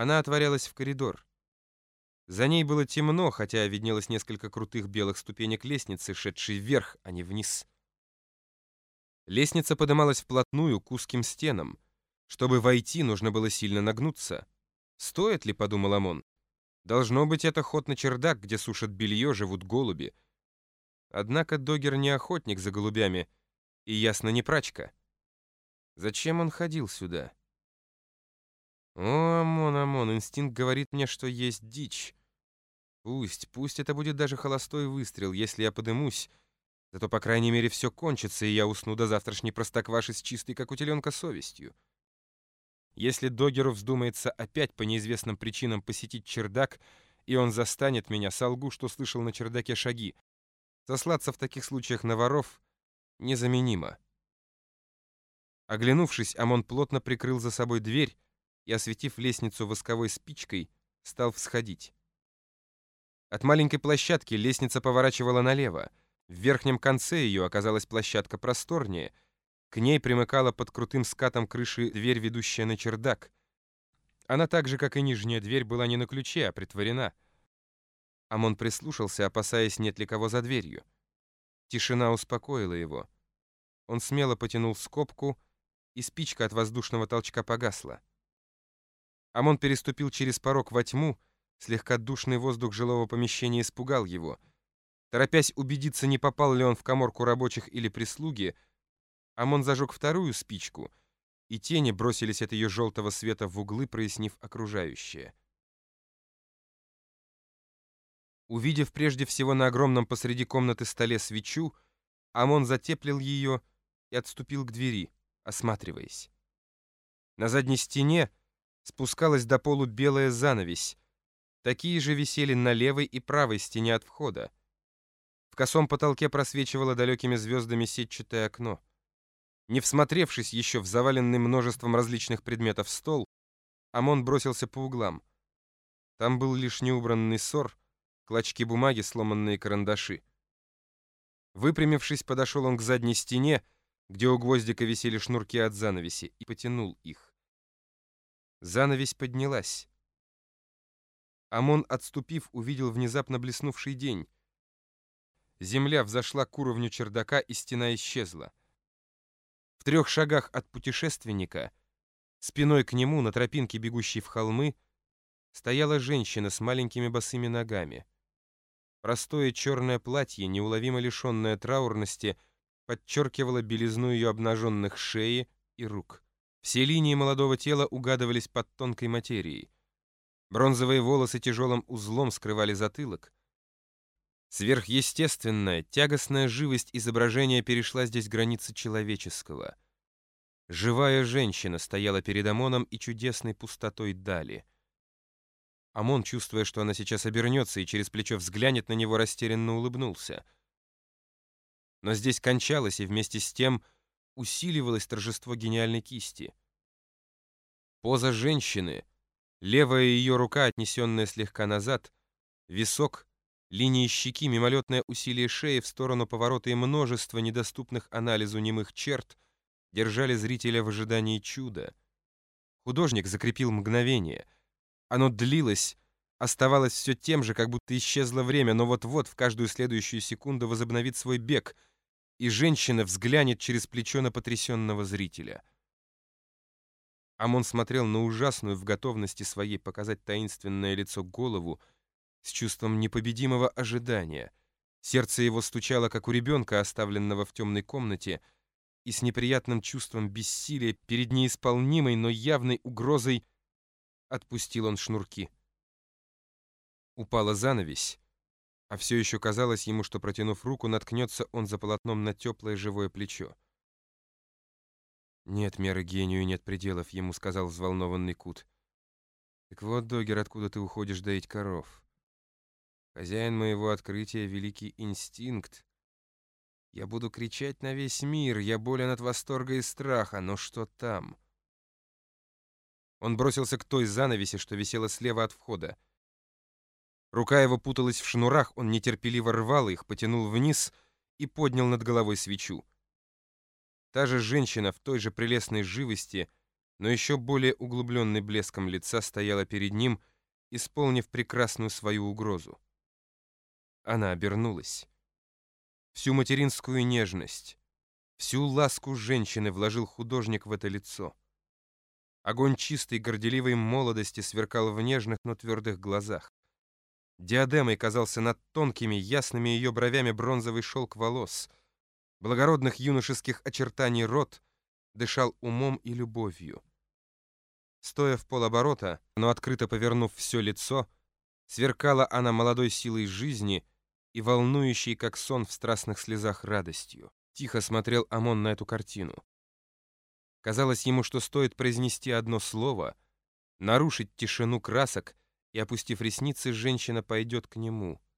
Она отворялась в коридор. За ней было темно, хотя виднелось несколько крутых белых ступенек лестницы, шедшей вверх, а не вниз. Лестница подымалась вплотную к узким стенам. Чтобы войти, нужно было сильно нагнуться. «Стоит ли?» — подумал Амон. «Должно быть, это ход на чердак, где сушат белье, живут голуби». Однако Догер не охотник за голубями и, ясно, не прачка. Зачем он ходил сюда? О, Амон, Амон, инстинкт говорит мне, что есть дичь. Пусть, пусть это будет даже холостой выстрел, если я подымусь. Зато, по крайней мере, все кончится, и я усну до завтрашней простокваши с чистой, как у теленка, совестью. Если Догеру вздумается опять по неизвестным причинам посетить чердак, и он застанет меня, солгу, что слышал на чердаке шаги. Сослаться в таких случаях на воров незаменимо. Оглянувшись, Амон плотно прикрыл за собой дверь и, осветив лестницу восковой спичкой, стал всходить. От маленькой площадки лестница поворачивала налево. В верхнем конце ее оказалась площадка просторнее. К ней примыкала под крутым скатом крыши дверь, ведущая на чердак. Она так же, как и нижняя дверь, была не на ключе, а притворена. Амон прислушался, опасаясь, нет ли кого за дверью. Тишина успокоила его. Он смело потянул скобку, и спичка от воздушного толчка погасла. Амон переступил через порог во тьму, слегка душный воздух жилого помещения испугал его. Торопясь убедиться, не попал ли он в коморку рабочих или прислуги, Амон зажег вторую спичку, и тени бросились от ее желтого света в углы, прояснив окружающее. Увидев прежде всего на огромном посреди комнаты столе свечу, Амон затеплил ее и отступил к двери, осматриваясь. На задней стене спускалась до полу белая занавесь. Такие же висели на левой и правой стене от входа. В косом потолке просвечивало далекими звездами сетчатое окно. Не всмотревшись еще в заваленный множеством различных предметов стол, Амон бросился по углам. Там был лишь неубранный ссор, клочки бумаги, сломанные карандаши. Выпрямившись, подошел он к задней стене, где у гвоздика висели шнурки от занавеси, и потянул их. Занавесь поднялась. Амон, отступив, увидел внезапно блеснувший день. Земля взошла к уровню чердака, и стена исчезла. В трех шагах от путешественника, спиной к нему, на тропинке, бегущей в холмы, стояла женщина с маленькими босыми ногами. Простое черное платье, неуловимо лишенное траурности, подчеркивало белизну ее обнаженных шеи и рук. Все линии молодого тела угадывались под тонкой материей. Бронзовые волосы тяжелым узлом скрывали затылок. Сверхъестественная, тягостная живость изображения перешла здесь границы человеческого. Живая женщина стояла перед Амоном и чудесной пустотой дали — Амон, чувствуя, что она сейчас обернется и через плечо взглянет на него, растерянно улыбнулся. Но здесь кончалось, и вместе с тем усиливалось торжество гениальной кисти. Поза женщины, левая ее рука, отнесенная слегка назад, висок, линии щеки, мимолетное усилие шеи в сторону поворота и множество недоступных анализу немых черт держали зрителя в ожидании чуда. Художник закрепил мгновение — оно длилось, оставалось все тем же, как будто исчезло время, но вот-вот в каждую следующую секунду возобновит свой бег, и женщина взглянет через плечо на потрясенного зрителя. Амон смотрел на ужасную в готовности своей показать таинственное лицо голову с чувством непобедимого ожидания. Сердце его стучало, как у ребенка, оставленного в темной комнате, и с неприятным чувством бессилия перед неисполнимой, но явной угрозой Отпустил он шнурки. Упала занавесь, а все еще казалось ему, что, протянув руку, наткнется он за полотном на теплое живое плечо. «Нет меры гению, нет пределов», — ему сказал взволнованный Кут. «Так вот, Догер, откуда ты уходишь доить коров? Хозяин моего открытия — великий инстинкт. Я буду кричать на весь мир, я болен от восторга и страха, но что там?» Он бросился к той занавеси, что висела слева от входа. Рука его путалась в шнурах, он нетерпеливо рвал их, потянул вниз и поднял над головой свечу. Та же женщина в той же прелестной живости но еще более углубленный блеском лица стояла перед ним, исполнив прекрасную свою угрозу. Она обернулась. Всю материнскую нежность, всю ласку женщины вложил художник в это лицо. Огонь чистой, горделивой молодости сверкал в нежных, но твердых глазах. Диадемой казался над тонкими, ясными ее бровями бронзовый шелк волос. Благородных юношеских очертаний рот дышал умом и любовью. Стоя в полоборота, но открыто повернув все лицо, сверкала она молодой силой жизни и волнующей, как сон в страстных слезах, радостью. Тихо смотрел Амон на эту картину. Казалось ему, что стоит произнести одно слово, нарушить тишину красок, и, опустив ресницы, женщина пойдет к нему —